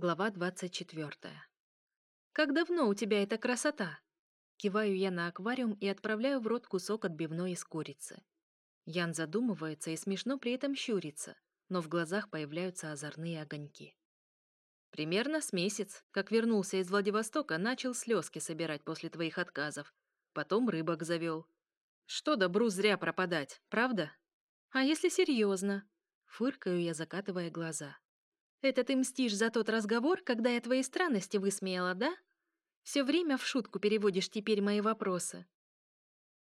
Глава 24. «Как давно у тебя эта красота?» Киваю я на аквариум и отправляю в рот кусок отбивной из курицы. Ян задумывается и смешно при этом щурится, но в глазах появляются озорные огоньки. Примерно с месяц, как вернулся из Владивостока, начал слезки собирать после твоих отказов. Потом рыбок завел. Что добру зря пропадать, правда? А если серьезно? Фыркаю я, закатывая глаза. Это ты мстишь за тот разговор, когда я твои странности высмеяла, да? Все время в шутку переводишь теперь мои вопросы.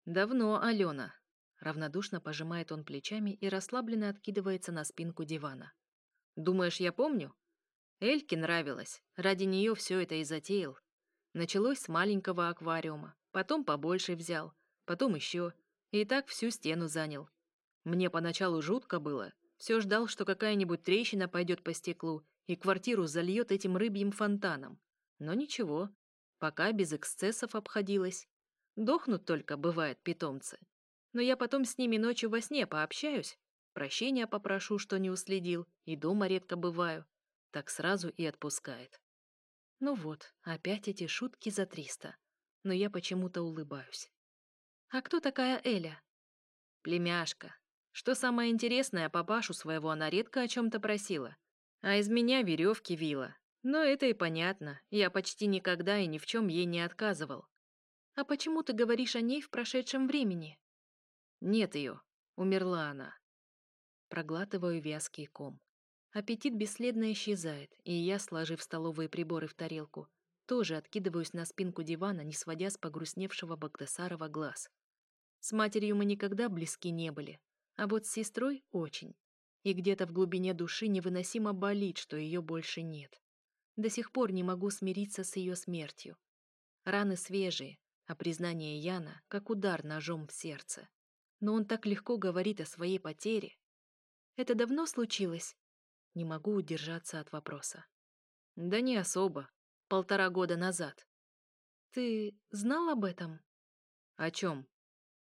Давно, Алена. Равнодушно пожимает он плечами и расслабленно откидывается на спинку дивана. Думаешь, я помню? Эльке нравилось. Ради нее все это и затеял. Началось с маленького аквариума, потом побольше взял, потом еще, и так всю стену занял. Мне поначалу жутко было, все ждал, что какая-нибудь трещина пойдет по стеклу и квартиру зальет этим рыбьим фонтаном. Но ничего, пока без эксцессов обходилось. Дохнут только, бывает, питомцы. Но я потом с ними ночью во сне пообщаюсь, прощения попрошу, что не уследил, и дома редко бываю. Так сразу и отпускает. Ну вот, опять эти шутки за триста. Но я почему-то улыбаюсь. А кто такая Эля? Племяшка, что самое интересное, папашу своего она редко о чем-то просила, а из меня веревки вила. Но это и понятно, я почти никогда и ни в чем ей не отказывал. А почему ты говоришь о ней в прошедшем времени? Нет ее, умерла она. Проглатываю вязкий ком. Аппетит бесследно исчезает, и я, сложив столовые приборы в тарелку, тоже откидываюсь на спинку дивана, не сводя с погрустневшего Багдасарова глаз. С матерью мы никогда близки не были, а вот с сестрой очень. И где-то в глубине души невыносимо болит, что ее больше нет. До сих пор не могу смириться с ее смертью. Раны свежие, а признание Яна как удар ножом в сердце. Но он так легко говорит о своей потере. Это давно случилось? Не могу удержаться от вопроса. Да не особо. Полтора года назад. Ты знал об этом? О чем?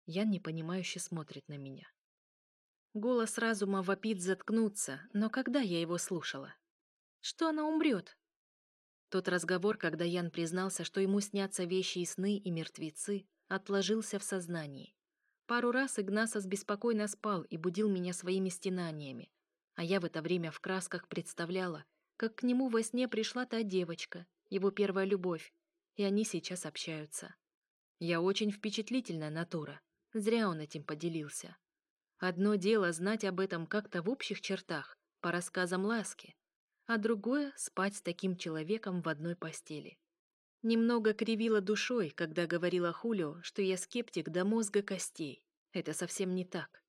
Ян непонимающе смотрит на меня. Голос разума вопит заткнуться, но когда я его слушала? Что она умрет? Тот разговор, когда Ян признался, что ему снятся вещи и сны, и мертвецы, отложился в сознании. Пару раз Игнасос беспокойно спал и будил меня своими стенаниями, а я в это время в красках представляла, как к нему во сне пришла та девочка, его первая любовь, и они сейчас общаются. Я очень впечатлительная натура, зря он этим поделился. Одно дело знать об этом как-то в общих чертах, по рассказам Ласки, а другое — спать с таким человеком в одной постели. Немного кривила душой, когда говорила Хулио, что я скептик до мозга костей. Это совсем не так.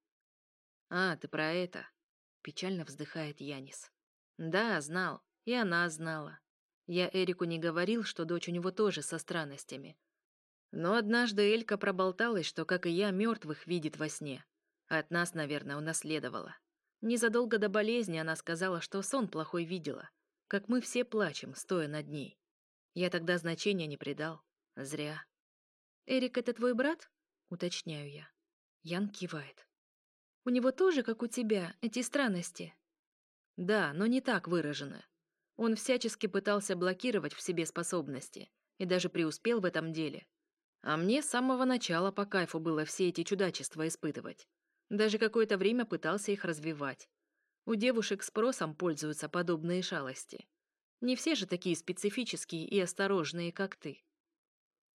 «А, ты про это?» — печально вздыхает Янис. «Да, знал. И она знала. Я Эрику не говорил, что дочь у него тоже со странностями. Но однажды Элька проболталась, что, как и я, мертвых видит во сне. От нас, наверное, унаследовала. Незадолго до болезни она сказала, что сон плохой видела, как мы все плачем, стоя над ней. Я тогда значения не придал. Зря. «Эрик — это твой брат?» — уточняю я. Ян кивает. «У него тоже, как у тебя, эти странности?» «Да, но не так выражены. Он всячески пытался блокировать в себе способности и даже преуспел в этом деле. А мне с самого начала по кайфу было все эти чудачества испытывать. Даже какое-то время пытался их развивать. У девушек спросом пользуются подобные шалости. Не все же такие специфические и осторожные, как ты.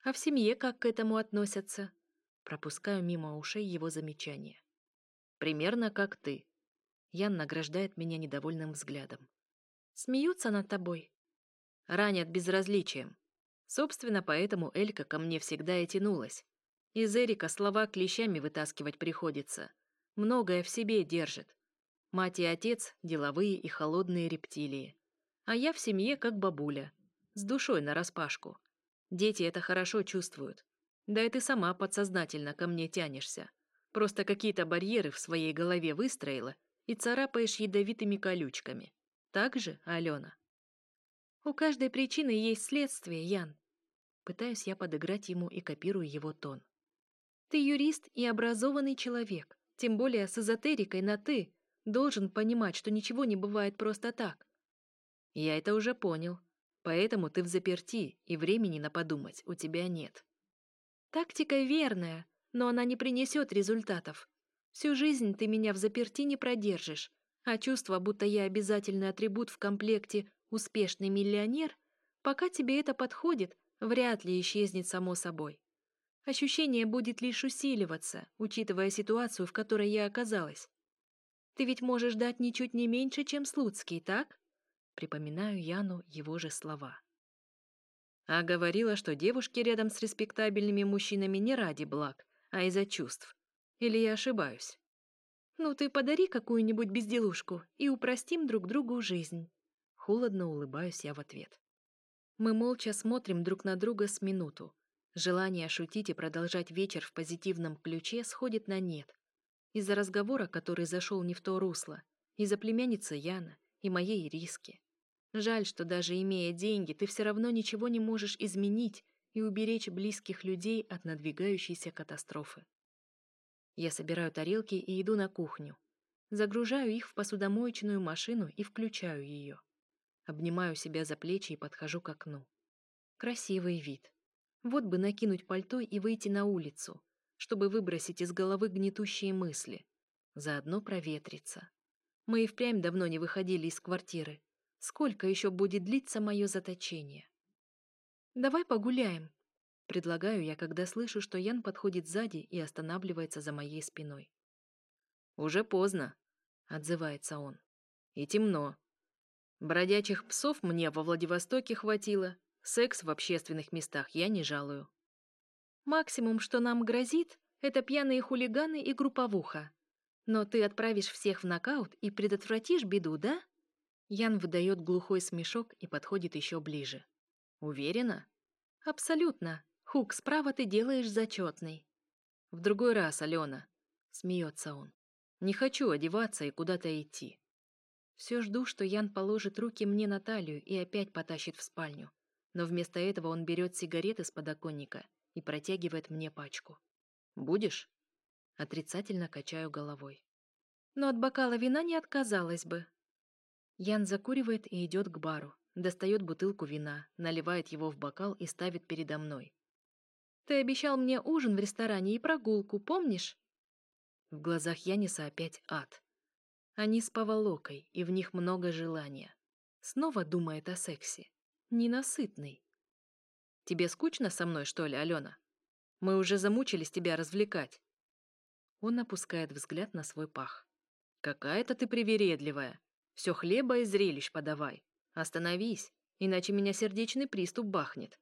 А в семье как к этому относятся? Пропускаю мимо ушей его замечания. Примерно как ты. Ян награждает меня недовольным взглядом. Смеются над тобой? Ранят безразличием. Собственно, поэтому Элька ко мне всегда и тянулась. Из Эрика слова клещами вытаскивать приходится многое в себе держит. Мать и отец – деловые и холодные рептилии. А я в семье как бабуля, с душой нараспашку. Дети это хорошо чувствуют. Да и ты сама подсознательно ко мне тянешься. Просто какие-то барьеры в своей голове выстроила и царапаешь ядовитыми колючками. Так же, Алена? У каждой причины есть следствие, Ян. Пытаюсь я подыграть ему и копирую его тон. Ты юрист и образованный человек. Тем более с эзотерикой на «ты» должен понимать, что ничего не бывает просто так. Я это уже понял. Поэтому ты в заперти, и времени на подумать у тебя нет. Тактика верная, но она не принесет результатов. Всю жизнь ты меня в заперти не продержишь, а чувство, будто я обязательный атрибут в комплекте «успешный миллионер», пока тебе это подходит, вряд ли исчезнет само собой. Ощущение будет лишь усиливаться, учитывая ситуацию, в которой я оказалась. Ты ведь можешь дать ничуть не меньше, чем Слуцкий, так? Припоминаю Яну его же слова. А говорила, что девушки рядом с респектабельными мужчинами не ради благ, а из-за чувств. Или я ошибаюсь? Ну ты подари какую-нибудь безделушку и упростим друг другу жизнь. Холодно улыбаюсь я в ответ. Мы молча смотрим друг на друга с минуту. Желание шутить и продолжать вечер в позитивном ключе сходит на нет. Из-за разговора, который зашел не в то русло, из-за племянницы Яна и моей риски. Жаль, что даже имея деньги, ты все равно ничего не можешь изменить и уберечь близких людей от надвигающейся катастрофы. Я собираю тарелки и иду на кухню. Загружаю их в посудомоечную машину и включаю ее. Обнимаю себя за плечи и подхожу к окну. Красивый вид. Вот бы накинуть пальто и выйти на улицу, чтобы выбросить из головы гнетущие мысли. Заодно проветриться. Мы и впрямь давно не выходили из квартиры, Сколько еще будет длиться мое заточение? Давай погуляем. Предлагаю я, когда слышу, что Ян подходит сзади и останавливается за моей спиной. Уже поздно, отзывается он. И темно. Бродячих псов мне во Владивостоке хватило. Секс в общественных местах я не жалую. Максимум, что нам грозит, это пьяные хулиганы и групповуха. Но ты отправишь всех в нокаут и предотвратишь беду, да? Ян выдает глухой смешок и подходит еще ближе. «Уверена?» «Абсолютно. Хук, справа ты делаешь зачетный». «В другой раз, Алена», — смеется он. «Не хочу одеваться и куда-то идти». Все жду, что Ян положит руки мне на талию и опять потащит в спальню. Но вместо этого он берет сигареты с подоконника и протягивает мне пачку. «Будешь?» Отрицательно качаю головой. «Но от бокала вина не отказалась бы», Ян закуривает и идет к бару, достает бутылку вина, наливает его в бокал и ставит передо мной. «Ты обещал мне ужин в ресторане и прогулку, помнишь?» В глазах Яниса опять ад. Они с поволокой, и в них много желания. Снова думает о сексе. Ненасытный. «Тебе скучно со мной, что ли, Алена? Мы уже замучились тебя развлекать». Он опускает взгляд на свой пах. «Какая-то ты привередливая. Все хлеба и зрелищ подавай. Остановись, иначе меня сердечный приступ бахнет.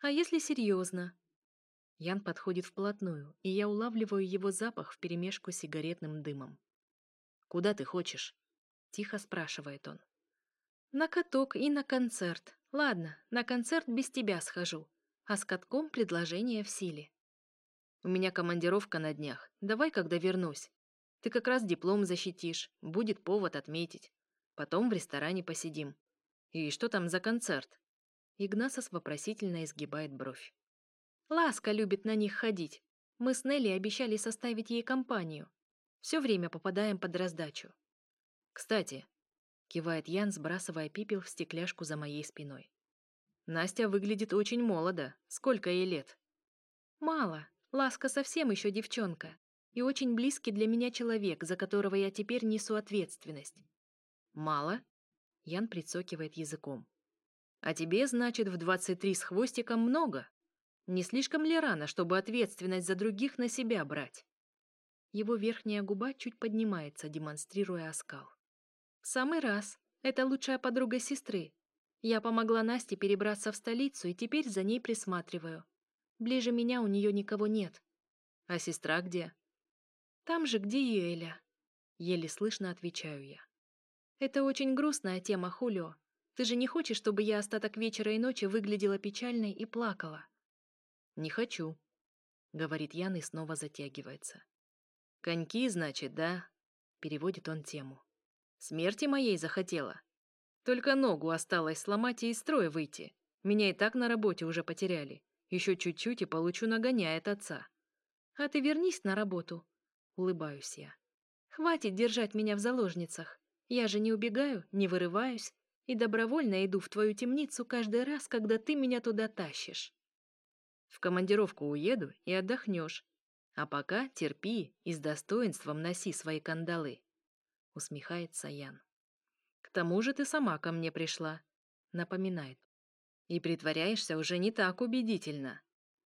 А если серьезно? Ян подходит вплотную, и я улавливаю его запах вперемешку с сигаретным дымом. «Куда ты хочешь?» — тихо спрашивает он. «На каток и на концерт. Ладно, на концерт без тебя схожу, а с катком предложение в силе. У меня командировка на днях. Давай, когда вернусь. Ты как раз диплом защитишь, будет повод отметить. Потом в ресторане посидим. И что там за концерт? Игнасос вопросительно изгибает бровь. Ласка любит на них ходить. Мы с Нелли обещали составить ей компанию. Все время попадаем под раздачу. Кстати, кивает Ян, сбрасывая пепел в стекляшку за моей спиной. Настя выглядит очень молодо. Сколько ей лет? Мало. Ласка совсем еще девчонка и очень близкий для меня человек, за которого я теперь несу ответственность. Мало? Ян прицокивает языком. А тебе, значит, в 23 с хвостиком много? Не слишком ли рано, чтобы ответственность за других на себя брать? Его верхняя губа чуть поднимается, демонстрируя оскал. В самый раз. Это лучшая подруга сестры. Я помогла Насте перебраться в столицу и теперь за ней присматриваю. Ближе меня у нее никого нет. А сестра где? Там же, где и Эля. Еле слышно отвечаю я. Это очень грустная тема, Хулио. Ты же не хочешь, чтобы я остаток вечера и ночи выглядела печальной и плакала? Не хочу, говорит Ян и снова затягивается. Коньки, значит, да? Переводит он тему. Смерти моей захотела. Только ногу осталось сломать и из строя выйти. Меня и так на работе уже потеряли. Еще чуть-чуть и получу нагоняя от отца. А ты вернись на работу, Улыбаюсь я. Хватит держать меня в заложницах. Я же не убегаю, не вырываюсь. И добровольно иду в твою темницу каждый раз, когда ты меня туда тащишь. В командировку уеду и отдохнешь. А пока терпи и с достоинством носи свои кандалы. Усмехается Ян. К тому же ты сама ко мне пришла. Напоминает. И притворяешься уже не так убедительно.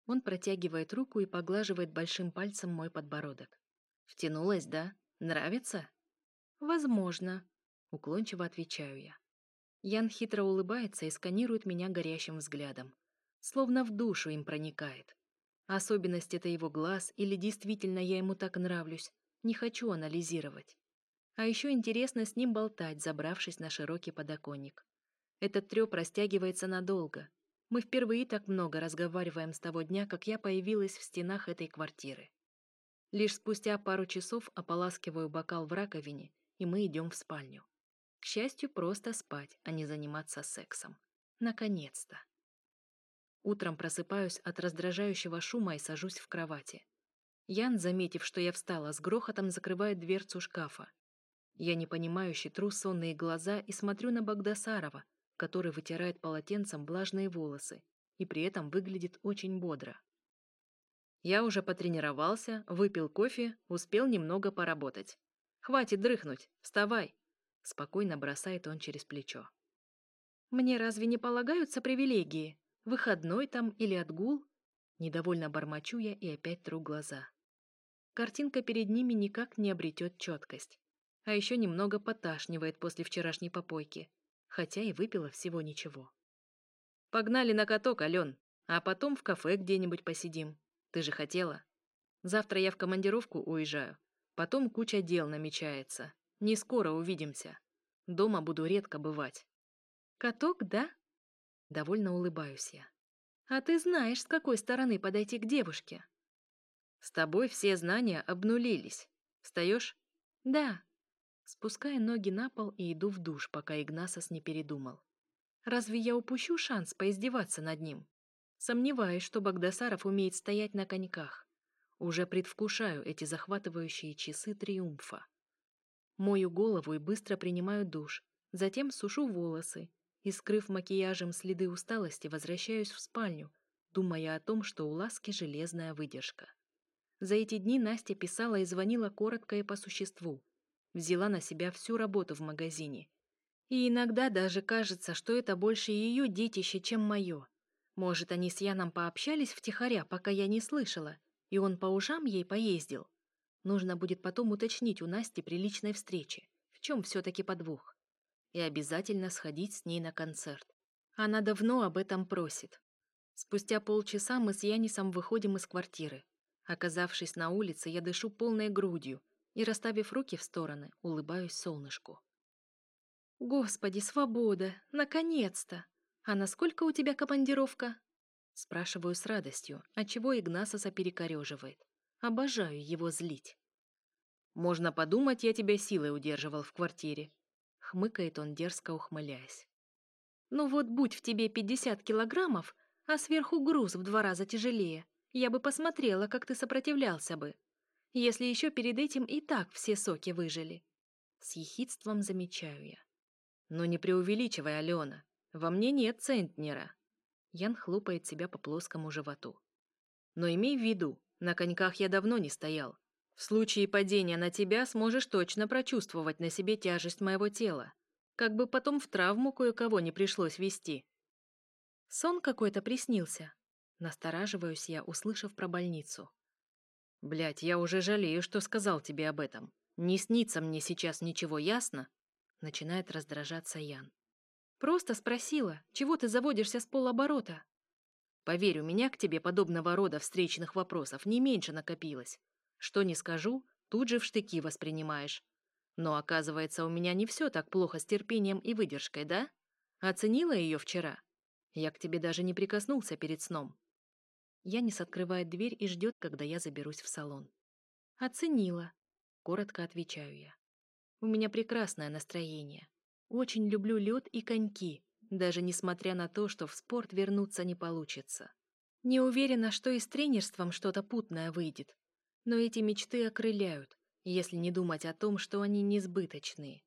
Он протягивает руку и поглаживает большим пальцем мой подбородок. Втянулась, да? Нравится? Возможно. Уклончиво отвечаю я. Ян хитро улыбается и сканирует меня горящим взглядом. Словно в душу им проникает. Особенность это его глаз или действительно я ему так нравлюсь, не хочу анализировать. А еще интересно с ним болтать, забравшись на широкий подоконник. Этот трёп растягивается надолго. Мы впервые так много разговариваем с того дня, как я появилась в стенах этой квартиры. Лишь спустя пару часов ополаскиваю бокал в раковине, и мы идем в спальню. К счастью, просто спать, а не заниматься сексом. Наконец-то. Утром просыпаюсь от раздражающего шума и сажусь в кровати. Ян, заметив, что я встала, с грохотом закрывает дверцу шкафа. Я непонимающе тру сонные глаза и смотрю на Багдасарова, который вытирает полотенцем влажные волосы и при этом выглядит очень бодро. Я уже потренировался, выпил кофе, успел немного поработать. Хватит дрыхнуть, вставай, спокойно бросает он через плечо. Мне разве не полагаются привилегии? Выходной там или отгул? Недовольно бормочу я и опять тру глаза. Картинка перед ними никак не обретет четкость. А еще немного поташнивает после вчерашней попойки хотя и выпила всего ничего. «Погнали на каток, Ален, а потом в кафе где-нибудь посидим. Ты же хотела. Завтра я в командировку уезжаю. Потом куча дел намечается. Не скоро увидимся. Дома буду редко бывать». «Каток, да?» Довольно улыбаюсь я. «А ты знаешь, с какой стороны подойти к девушке?» «С тобой все знания обнулились. Встаешь?» «Да», Спускаю ноги на пол и иду в душ, пока Игнасос не передумал. Разве я упущу шанс поиздеваться над ним? Сомневаюсь, что Багдасаров умеет стоять на коньках. Уже предвкушаю эти захватывающие часы триумфа. Мою голову и быстро принимаю душ, затем сушу волосы и, скрыв макияжем следы усталости, возвращаюсь в спальню, думая о том, что у Ласки железная выдержка. За эти дни Настя писала и звонила коротко и по существу, взяла на себя всю работу в магазине. И иногда даже кажется, что это больше ее детище, чем мое. Может, они с Яном пообщались втихаря, пока я не слышала, и он по ушам ей поездил. Нужно будет потом уточнить у Насти при личной встрече, в чем все-таки подвох. И обязательно сходить с ней на концерт. Она давно об этом просит. Спустя полчаса мы с Янисом выходим из квартиры. Оказавшись на улице, я дышу полной грудью, и, расставив руки в стороны, улыбаюсь солнышку. «Господи, свобода! Наконец-то! А насколько у тебя командировка?» Спрашиваю с радостью, отчего Игнасоса перекореживает. Обожаю его злить. «Можно подумать, я тебя силой удерживал в квартире», — хмыкает он, дерзко ухмыляясь. «Ну вот будь в тебе пятьдесят килограммов, а сверху груз в два раза тяжелее, я бы посмотрела, как ты сопротивлялся бы», если еще перед этим и так все соки выжили. С ехидством замечаю я. Но не преувеличивай, Алена. Во мне нет центнера. Ян хлопает себя по плоскому животу. Но имей в виду, на коньках я давно не стоял. В случае падения на тебя сможешь точно прочувствовать на себе тяжесть моего тела. Как бы потом в травму кое-кого не пришлось вести. Сон какой-то приснился. Настораживаюсь я, услышав про больницу. Блять, я уже жалею, что сказал тебе об этом. Не снится мне сейчас ничего, ясно? Начинает раздражаться Ян. Просто спросила, чего ты заводишься с полоборота? Поверь, у меня к тебе подобного рода встречных вопросов не меньше накопилось. Что не скажу, тут же в штыки воспринимаешь. Но оказывается, у меня не все так плохо с терпением и выдержкой, да? Оценила ее вчера? Я к тебе даже не прикоснулся перед сном. Янис открывает дверь и ждет, когда я заберусь в салон. «Оценила», — коротко отвечаю я. «У меня прекрасное настроение. Очень люблю лед и коньки, даже несмотря на то, что в спорт вернуться не получится. Не уверена, что и с тренерством что-то путное выйдет. Но эти мечты окрыляют, если не думать о том, что они несбыточные.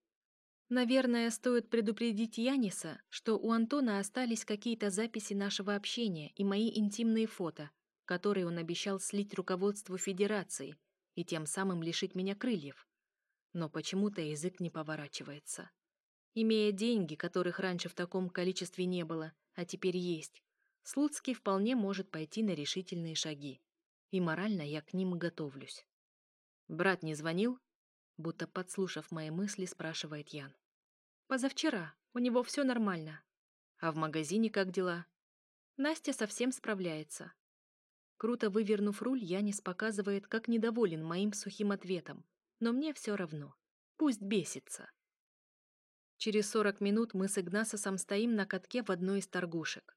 Наверное, стоит предупредить Яниса, что у Антона остались какие-то записи нашего общения и мои интимные фото, которые он обещал слить руководству Федерации и тем самым лишить меня крыльев. Но почему-то язык не поворачивается. Имея деньги, которых раньше в таком количестве не было, а теперь есть, Слуцкий вполне может пойти на решительные шаги. И морально я к ним готовлюсь. «Брат не звонил?» Будто подслушав мои мысли, спрашивает Ян. Позавчера. У него все нормально. А в магазине как дела? Настя совсем справляется. Круто вывернув руль, Янис показывает, как недоволен моим сухим ответом. Но мне все равно. Пусть бесится. Через сорок минут мы с Игнасосом стоим на катке в одной из торгушек.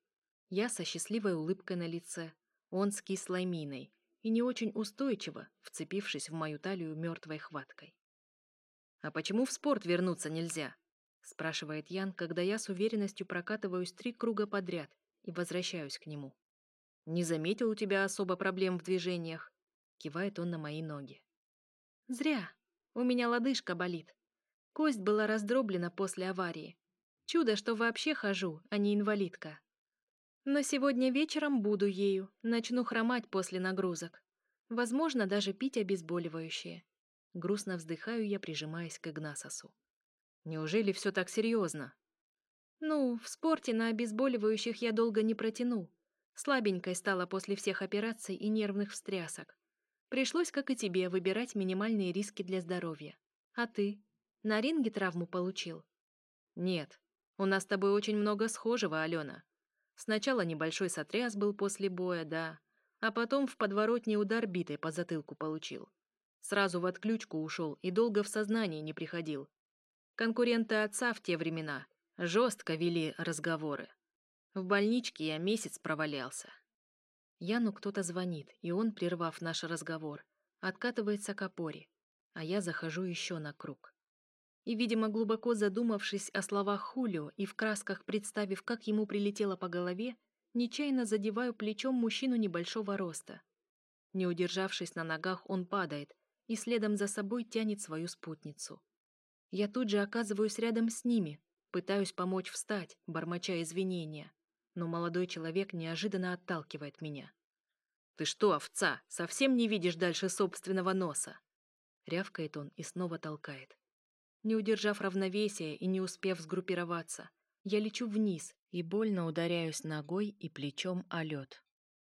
Я со счастливой улыбкой на лице, он с кислой миной и не очень устойчиво, вцепившись в мою талию мертвой хваткой. «А почему в спорт вернуться нельзя?» Спрашивает Ян, когда я с уверенностью прокатываюсь три круга подряд и возвращаюсь к нему. Не заметил у тебя особо проблем в движениях, кивает он на мои ноги. Зря. У меня лодыжка болит. Кость была раздроблена после аварии. Чудо, что вообще хожу, а не инвалидка. Но сегодня вечером буду ею, начну хромать после нагрузок. Возможно, даже пить обезболивающее. Грустно вздыхаю я, прижимаясь к Игнасосу. Неужели все так серьезно? Ну, в спорте на обезболивающих я долго не протяну. Слабенькой стала после всех операций и нервных встрясок. Пришлось, как и тебе, выбирать минимальные риски для здоровья. А ты? На ринге травму получил? Нет. У нас с тобой очень много схожего, Алена. Сначала небольшой сотряс был после боя, да, а потом в подворотне удар битой по затылку получил. Сразу в отключку ушел и долго в сознание не приходил, Конкуренты отца в те времена жестко вели разговоры. В больничке я месяц провалялся. Яну кто-то звонит, и он, прервав наш разговор, откатывается к опоре, а я захожу еще на круг. И, видимо, глубоко задумавшись о словах Хулио и в красках представив, как ему прилетело по голове, нечаянно задеваю плечом мужчину небольшого роста. Не удержавшись на ногах, он падает и следом за собой тянет свою спутницу. Я тут же оказываюсь рядом с ними, пытаюсь помочь встать, бормоча извинения, но молодой человек неожиданно отталкивает меня. «Ты что, овца, совсем не видишь дальше собственного носа?» Рявкает он и снова толкает. Не удержав равновесия и не успев сгруппироваться, я лечу вниз и больно ударяюсь ногой и плечом о лед.